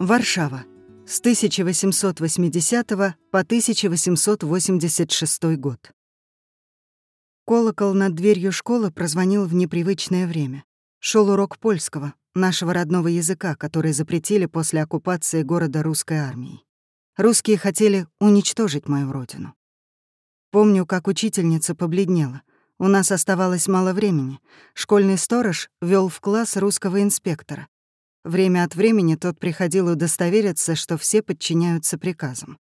Варшава. С 1880 по 1886 год. Колокол над дверью школы прозвонил в непривычное время. Шел урок польского, нашего родного языка, который запретили после оккупации города русской армией. Русские хотели уничтожить мою родину. Помню, как учительница побледнела. У нас оставалось мало времени. Школьный сторож вел в класс русского инспектора. Время от времени тот приходил удостовериться, что все подчиняются приказам.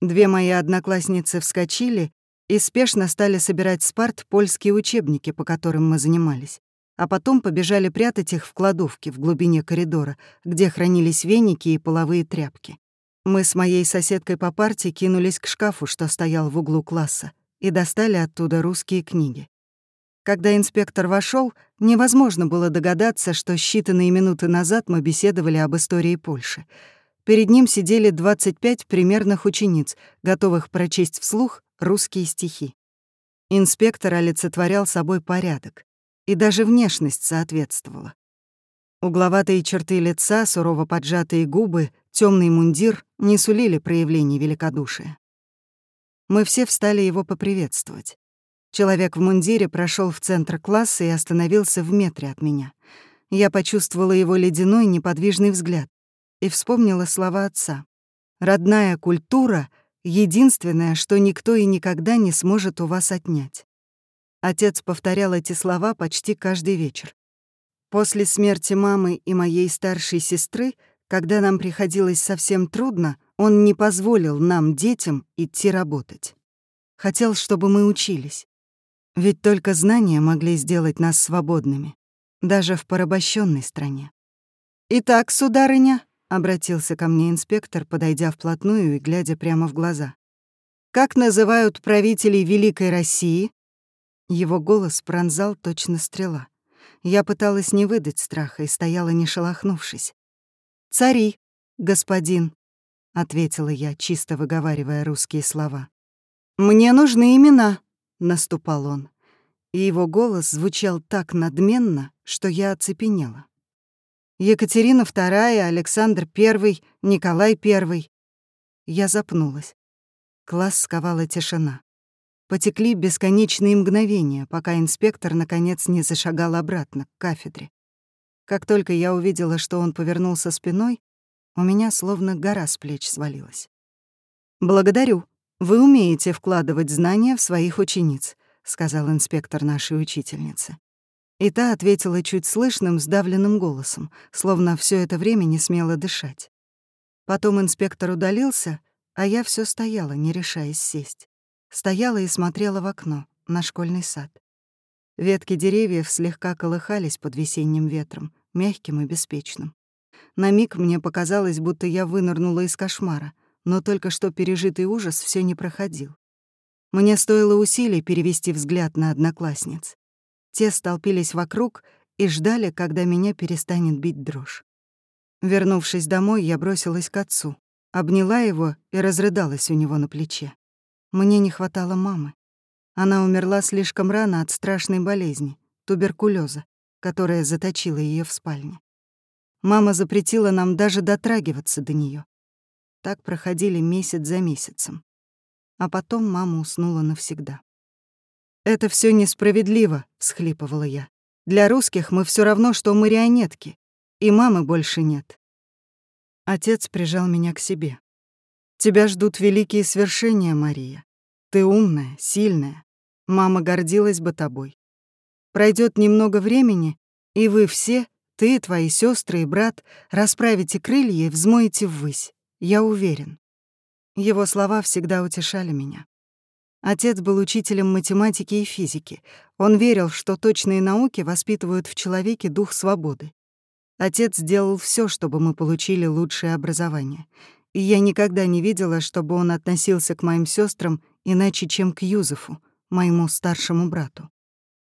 Две мои одноклассницы вскочили и спешно стали собирать с парт польские учебники, по которым мы занимались, а потом побежали прятать их в кладовке в глубине коридора, где хранились веники и половые тряпки. Мы с моей соседкой по парте кинулись к шкафу, что стоял в углу класса, и достали оттуда русские книги. Когда инспектор вошел, невозможно было догадаться, что считанные минуты назад мы беседовали об истории Польши. Перед ним сидели 25 примерных учениц, готовых прочесть вслух русские стихи. Инспектор олицетворял собой порядок, и даже внешность соответствовала. Угловатые черты лица, сурово поджатые губы, темный мундир не сулили проявлений великодушия. Мы все встали его поприветствовать. Человек в мундире прошел в центр класса и остановился в метре от меня. Я почувствовала его ледяной, неподвижный взгляд и вспомнила слова отца. «Родная культура — единственное, что никто и никогда не сможет у вас отнять». Отец повторял эти слова почти каждый вечер. После смерти мамы и моей старшей сестры, когда нам приходилось совсем трудно, он не позволил нам, детям, идти работать. Хотел, чтобы мы учились. Ведь только знания могли сделать нас свободными, даже в порабощенной стране. «Итак, сударыня», — обратился ко мне инспектор, подойдя вплотную и глядя прямо в глаза. «Как называют правителей Великой России?» Его голос пронзал точно стрела. Я пыталась не выдать страха и стояла, не шелохнувшись. «Цари, господин», — ответила я, чисто выговаривая русские слова. «Мне нужны имена», — наступал он. И его голос звучал так надменно, что я оцепенела. Екатерина II, Александр I, Николай I. Я запнулась. Класс сковала тишина. Потекли бесконечные мгновения, пока инспектор, наконец, не зашагал обратно, к кафедре. Как только я увидела, что он повернулся спиной, у меня словно гора с плеч свалилась. «Благодарю. Вы умеете вкладывать знания в своих учениц», — сказал инспектор нашей учительницы. И та ответила чуть слышным, сдавленным голосом, словно все это время не смела дышать. Потом инспектор удалился, а я все стояла, не решаясь сесть. Стояла и смотрела в окно, на школьный сад. Ветки деревьев слегка колыхались под весенним ветром, мягким и беспечным. На миг мне показалось, будто я вынырнула из кошмара, но только что пережитый ужас все не проходил. Мне стоило усилий перевести взгляд на одноклассниц. Те столпились вокруг и ждали, когда меня перестанет бить дрожь. Вернувшись домой, я бросилась к отцу, обняла его и разрыдалась у него на плече. Мне не хватало мамы. Она умерла слишком рано от страшной болезни — туберкулеза, которая заточила ее в спальне. Мама запретила нам даже дотрагиваться до нее. Так проходили месяц за месяцем. А потом мама уснула навсегда. «Это все несправедливо», — всхлипывала я. «Для русских мы все равно, что марионетки, и мамы больше нет». Отец прижал меня к себе. «Тебя ждут великие свершения, Мария. Ты умная, сильная. Мама гордилась бы тобой. Пройдет немного времени, и вы все ты, твои сестры и брат расправите крылья и взмоете ввысь. Я уверен. Его слова всегда утешали меня. Отец был учителем математики и физики. Он верил, что точные науки воспитывают в человеке дух свободы. Отец сделал все, чтобы мы получили лучшее образование. И я никогда не видела, чтобы он относился к моим сестрам иначе, чем к Юзефу, моему старшему брату.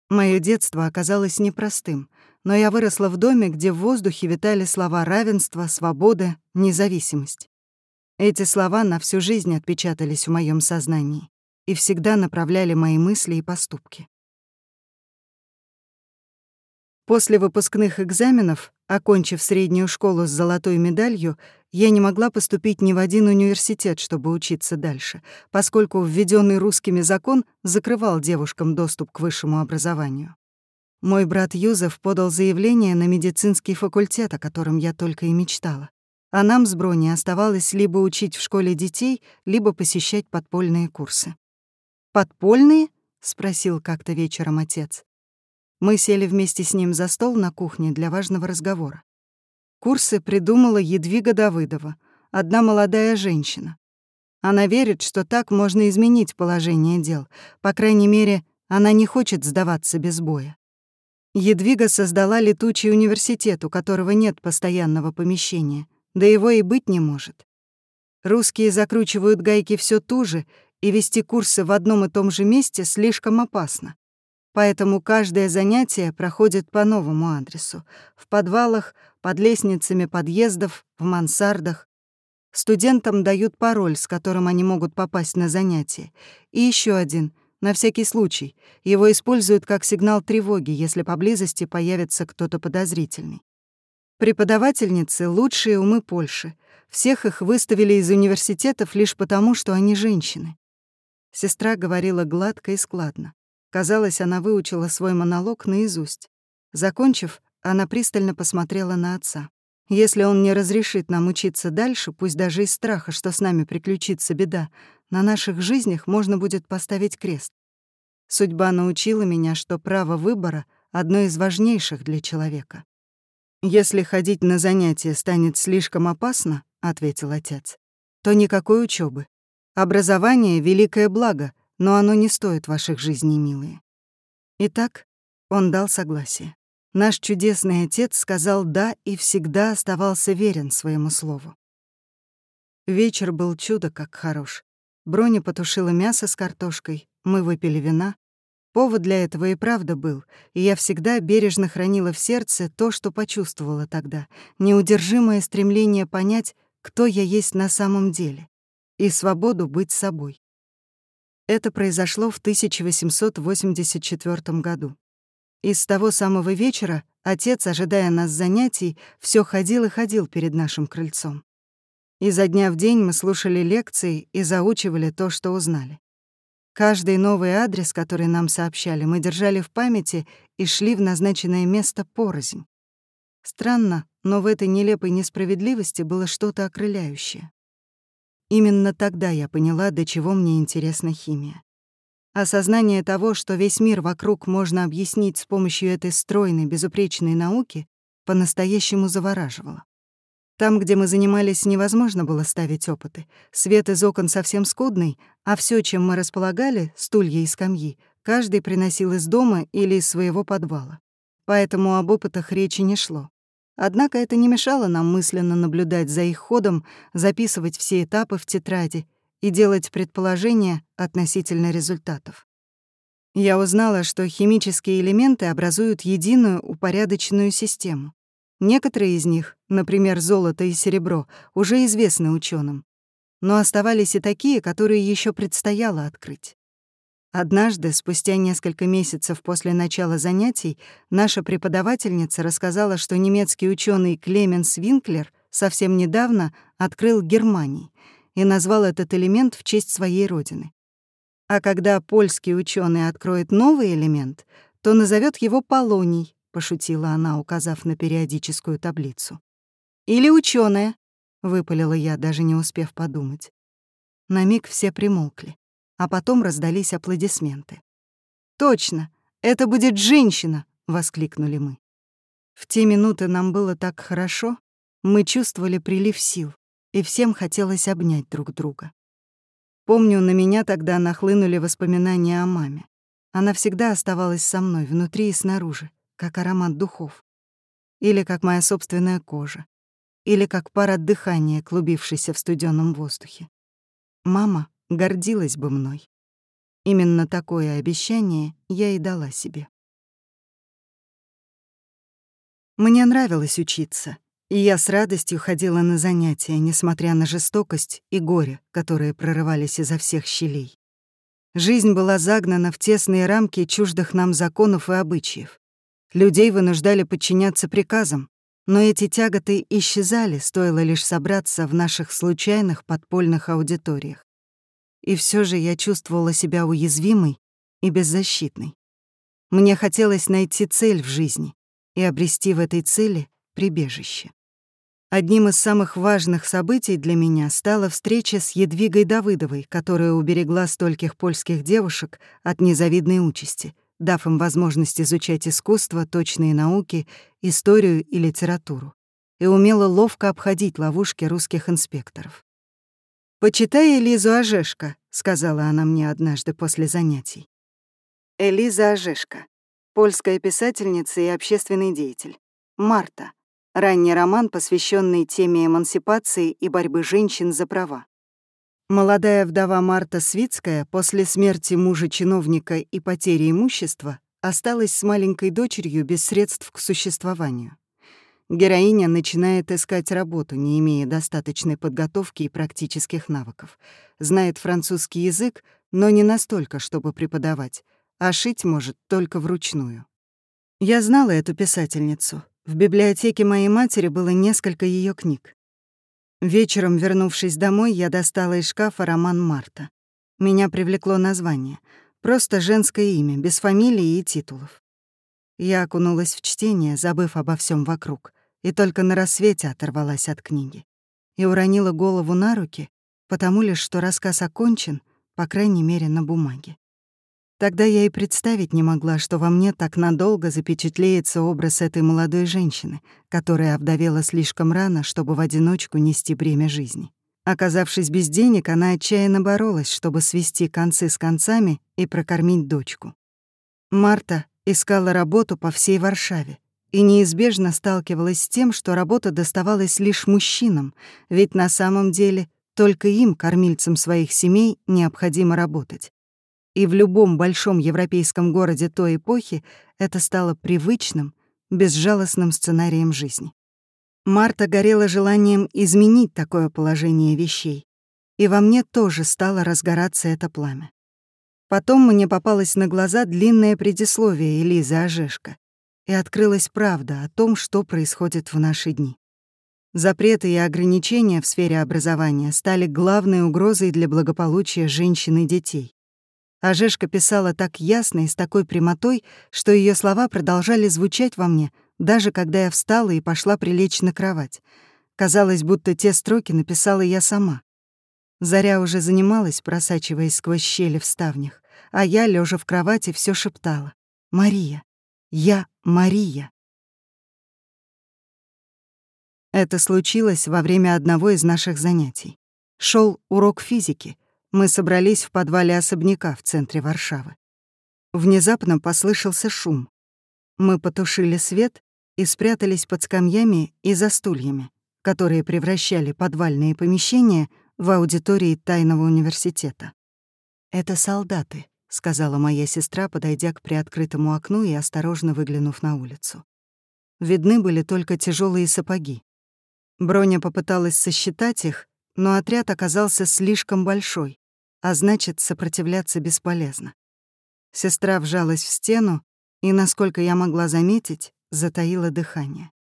Мое детство оказалось непростым, но я выросла в доме, где в воздухе витали слова равенства, свобода, независимость. Эти слова на всю жизнь отпечатались в моем сознании и всегда направляли мои мысли и поступки. После выпускных экзаменов Окончив среднюю школу с золотой медалью, я не могла поступить ни в один университет, чтобы учиться дальше, поскольку введенный русскими закон закрывал девушкам доступ к высшему образованию. Мой брат Юзеф подал заявление на медицинский факультет, о котором я только и мечтала. А нам с Брони оставалось либо учить в школе детей, либо посещать подпольные курсы. «Подпольные?» — спросил как-то вечером отец. Мы сели вместе с ним за стол на кухне для важного разговора. Курсы придумала Едвига Давыдова, одна молодая женщина. Она верит, что так можно изменить положение дел. По крайней мере, она не хочет сдаваться без боя. Едвига создала летучий университет, у которого нет постоянного помещения, да его и быть не может. Русские закручивают гайки все туже, и вести курсы в одном и том же месте слишком опасно. Поэтому каждое занятие проходит по новому адресу. В подвалах, под лестницами подъездов, в мансардах. Студентам дают пароль, с которым они могут попасть на занятие. И еще один, на всякий случай. Его используют как сигнал тревоги, если поблизости появится кто-то подозрительный. Преподавательницы — лучшие умы Польши. Всех их выставили из университетов лишь потому, что они женщины. Сестра говорила гладко и складно. Казалось, она выучила свой монолог наизусть. Закончив, она пристально посмотрела на отца. «Если он не разрешит нам учиться дальше, пусть даже из страха, что с нами приключится беда, на наших жизнях можно будет поставить крест. Судьба научила меня, что право выбора — одно из важнейших для человека. «Если ходить на занятия станет слишком опасно, — ответил отец, — то никакой учебы. Образование — великое благо, но оно не стоит ваших жизней, милые. Итак, он дал согласие. Наш чудесный отец сказал «да» и всегда оставался верен своему слову. Вечер был чудо как хорош. Броня потушила мясо с картошкой, мы выпили вина. Повод для этого и правда был, и я всегда бережно хранила в сердце то, что почувствовала тогда, неудержимое стремление понять, кто я есть на самом деле, и свободу быть собой. Это произошло в 1884 году. И с того самого вечера отец, ожидая нас занятий, все ходил и ходил перед нашим крыльцом. Изо дня в день мы слушали лекции и заучивали то, что узнали. Каждый новый адрес, который нам сообщали, мы держали в памяти и шли в назначенное место порознь. Странно, но в этой нелепой несправедливости было что-то окрыляющее. Именно тогда я поняла, до чего мне интересна химия. Осознание того, что весь мир вокруг можно объяснить с помощью этой стройной, безупречной науки, по-настоящему завораживало. Там, где мы занимались, невозможно было ставить опыты. Свет из окон совсем скудный, а все, чем мы располагали, стулья и скамьи, каждый приносил из дома или из своего подвала. Поэтому об опытах речи не шло. Однако это не мешало нам мысленно наблюдать за их ходом, записывать все этапы в тетради и делать предположения относительно результатов. Я узнала, что химические элементы образуют единую упорядоченную систему. Некоторые из них, например, золото и серебро, уже известны ученым, но оставались и такие, которые еще предстояло открыть. Однажды, спустя несколько месяцев после начала занятий, наша преподавательница рассказала, что немецкий ученый Клеменс Винклер совсем недавно открыл Германии и назвал этот элемент в честь своей родины. А когда польский ученый откроет новый элемент, то назовет его полоний, пошутила она, указав на периодическую таблицу. Или ученая, выпалила я, даже не успев подумать. На миг все примолкли а потом раздались аплодисменты. «Точно! Это будет женщина!» — воскликнули мы. В те минуты нам было так хорошо, мы чувствовали прилив сил, и всем хотелось обнять друг друга. Помню, на меня тогда нахлынули воспоминания о маме. Она всегда оставалась со мной, внутри и снаружи, как аромат духов. Или как моя собственная кожа. Или как пар от дыхания, клубившийся в студенном воздухе. Мама гордилась бы мной. Именно такое обещание я и дала себе. Мне нравилось учиться, и я с радостью ходила на занятия, несмотря на жестокость и горе, которые прорывались изо всех щелей. Жизнь была загнана в тесные рамки чуждых нам законов и обычаев. Людей вынуждали подчиняться приказам, Но эти тяготы исчезали, стоило лишь собраться в наших случайных подпольных аудиториях. И все же я чувствовала себя уязвимой и беззащитной. Мне хотелось найти цель в жизни и обрести в этой цели прибежище. Одним из самых важных событий для меня стала встреча с Едвигой Давыдовой, которая уберегла стольких польских девушек от незавидной участи, дав им возможность изучать искусство, точные науки, историю и литературу, и умела ловко обходить ловушки русских инспекторов. «Почитай Элизу Ожешко», — сказала она мне однажды после занятий. Элиза Ожешко, польская писательница и общественный деятель. Марта. Ранний роман, посвященный теме эмансипации и борьбы женщин за права. Молодая вдова Марта Свицкая после смерти мужа-чиновника и потери имущества осталась с маленькой дочерью без средств к существованию. Героиня начинает искать работу, не имея достаточной подготовки и практических навыков. Знает французский язык, но не настолько, чтобы преподавать а шить может только вручную. Я знала эту писательницу. В библиотеке моей матери было несколько ее книг. Вечером, вернувшись домой, я достала из шкафа роман Марта. Меня привлекло название. Просто женское имя, без фамилии и титулов. Я окунулась в чтение, забыв обо всем вокруг, и только на рассвете оторвалась от книги. И уронила голову на руки, потому лишь, что рассказ окончен, по крайней мере, на бумаге. Тогда я и представить не могла, что во мне так надолго запечатлеется образ этой молодой женщины, которая овдовела слишком рано, чтобы в одиночку нести бремя жизни. Оказавшись без денег, она отчаянно боролась, чтобы свести концы с концами и прокормить дочку. Марта искала работу по всей Варшаве и неизбежно сталкивалась с тем, что работа доставалась лишь мужчинам, ведь на самом деле только им, кормильцам своих семей, необходимо работать и в любом большом европейском городе той эпохи это стало привычным, безжалостным сценарием жизни. Марта горела желанием изменить такое положение вещей, и во мне тоже стало разгораться это пламя. Потом мне попалось на глаза длинное предисловие Элизы Ожешко, и открылась правда о том, что происходит в наши дни. Запреты и ограничения в сфере образования стали главной угрозой для благополучия женщин и детей. А Жешка писала так ясно и с такой прямотой, что ее слова продолжали звучать во мне, даже когда я встала и пошла прилечь на кровать. Казалось, будто те строки написала я сама. Заря уже занималась, просачиваясь сквозь щели в ставнях, а я, лежа в кровати, все шептала. «Мария! Я Мария!» Это случилось во время одного из наших занятий. Шел урок физики — мы собрались в подвале особняка в центре Варшавы. Внезапно послышался шум. Мы потушили свет и спрятались под скамьями и за стульями, которые превращали подвальные помещения в аудитории тайного университета. «Это солдаты», — сказала моя сестра, подойдя к приоткрытому окну и осторожно выглянув на улицу. Видны были только тяжелые сапоги. Броня попыталась сосчитать их, но отряд оказался слишком большой, а значит, сопротивляться бесполезно. Сестра вжалась в стену и, насколько я могла заметить, затаила дыхание.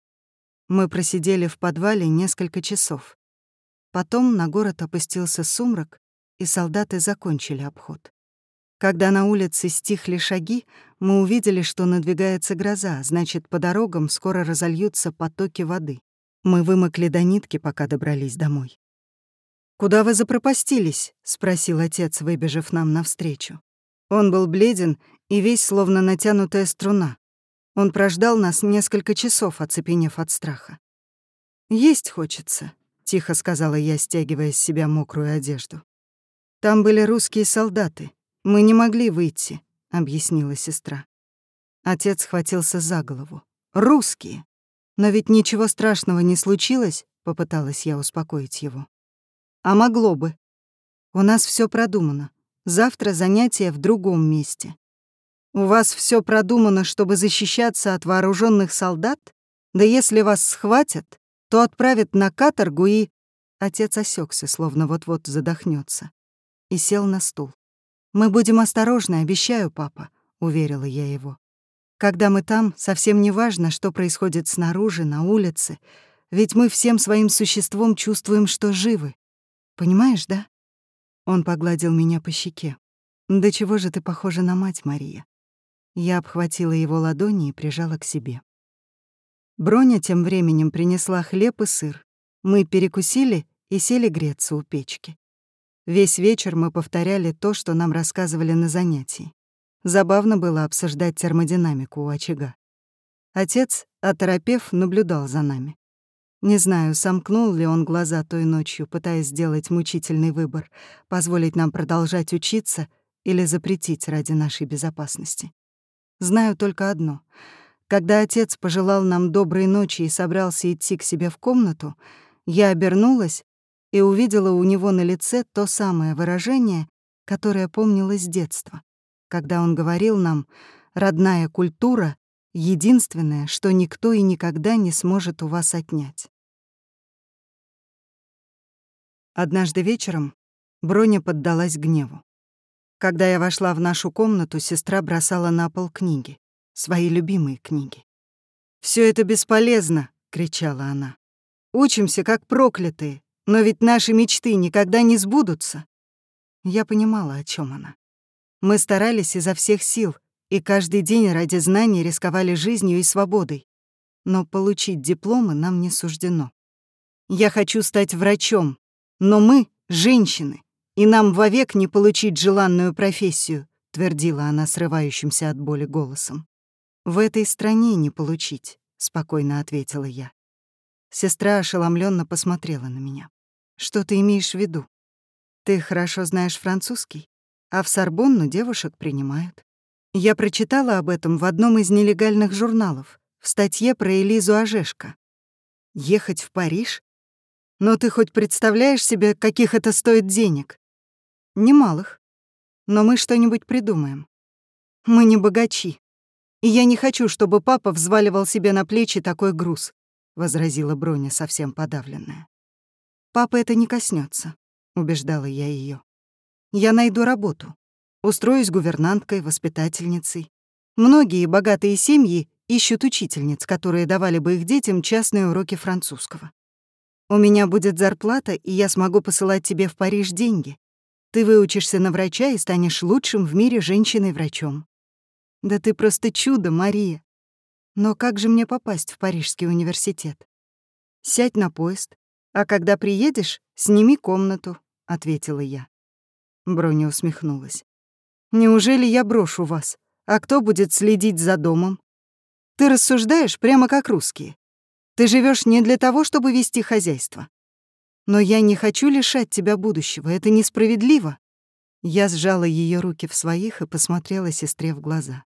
Мы просидели в подвале несколько часов. Потом на город опустился сумрак, и солдаты закончили обход. Когда на улице стихли шаги, мы увидели, что надвигается гроза, значит, по дорогам скоро разольются потоки воды. Мы вымокли до нитки, пока добрались домой. «Куда вы запропастились?» — спросил отец, выбежав нам навстречу. Он был бледен и весь словно натянутая струна. Он прождал нас несколько часов, оцепенев от страха. «Есть хочется», — тихо сказала я, стягивая с себя мокрую одежду. «Там были русские солдаты. Мы не могли выйти», — объяснила сестра. Отец схватился за голову. «Русские! Но ведь ничего страшного не случилось», — попыталась я успокоить его. А могло бы. У нас все продумано. Завтра занятия в другом месте. У вас все продумано, чтобы защищаться от вооруженных солдат? Да если вас схватят, то отправят на каторгу и... Отец осекся, словно вот-вот задохнется, и сел на стул. «Мы будем осторожны, обещаю, папа», — уверила я его. Когда мы там, совсем не важно, что происходит снаружи, на улице, ведь мы всем своим существом чувствуем, что живы. Понимаешь, да? Он погладил меня по щеке. «Да чего же ты похожа на мать, Мария?» Я обхватила его ладони и прижала к себе. Броня тем временем принесла хлеб и сыр. Мы перекусили и сели греться у печки. Весь вечер мы повторяли то, что нам рассказывали на занятии. Забавно было обсуждать термодинамику у очага. Отец, оторопев, наблюдал за нами. Не знаю, сомкнул ли он глаза той ночью, пытаясь сделать мучительный выбор, позволить нам продолжать учиться или запретить ради нашей безопасности. Знаю только одно. Когда отец пожелал нам доброй ночи и собрался идти к себе в комнату, я обернулась и увидела у него на лице то самое выражение, которое помнила с детства, когда он говорил нам «родная культура — единственное, что никто и никогда не сможет у вас отнять». Однажды вечером Броня поддалась гневу. Когда я вошла в нашу комнату, сестра бросала на пол книги, свои любимые книги. Все это бесполезно!» — кричала она. «Учимся, как проклятые, но ведь наши мечты никогда не сбудутся». Я понимала, о чем она. Мы старались изо всех сил, и каждый день ради знаний рисковали жизнью и свободой. Но получить дипломы нам не суждено. Я хочу стать врачом, но мы — женщины, и нам вовек не получить желанную профессию», — твердила она срывающимся от боли голосом. «В этой стране не получить», — спокойно ответила я. Сестра ошеломленно посмотрела на меня. «Что ты имеешь в виду? Ты хорошо знаешь французский, а в Сорбонну девушек принимают. Я прочитала об этом в одном из нелегальных журналов, в статье про Элизу Ожешко. Ехать в Париж? Но ты хоть представляешь себе, каких это стоит денег? Немалых. Но мы что-нибудь придумаем. Мы не богачи. И я не хочу, чтобы папа взваливал себе на плечи такой груз, возразила Броня, совсем подавленная. Папа это не коснется, убеждала я ее. Я найду работу. Устроюсь гувернанткой, воспитательницей. Многие богатые семьи ищут учительниц, которые давали бы их детям частные уроки французского. У меня будет зарплата, и я смогу посылать тебе в Париж деньги. Ты выучишься на врача и станешь лучшим в мире женщиной-врачом. Да ты просто чудо, Мария. Но как же мне попасть в Парижский университет? Сядь на поезд, а когда приедешь, сними комнату, — ответила я. Броня усмехнулась. «Неужели я брошу вас? А кто будет следить за домом? Ты рассуждаешь прямо как русские. Ты живешь не для того, чтобы вести хозяйство. Но я не хочу лишать тебя будущего, это несправедливо. Я сжала ее руки в своих и посмотрела сестре в глаза.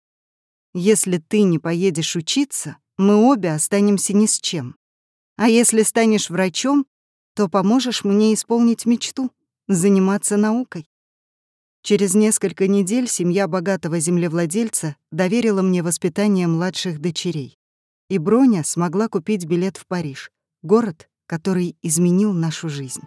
Если ты не поедешь учиться, мы обе останемся ни с чем. А если станешь врачом, то поможешь мне исполнить мечту — заниматься наукой. Через несколько недель семья богатого землевладельца доверила мне воспитание младших дочерей. И Броня смогла купить билет в Париж, город, который изменил нашу жизнь.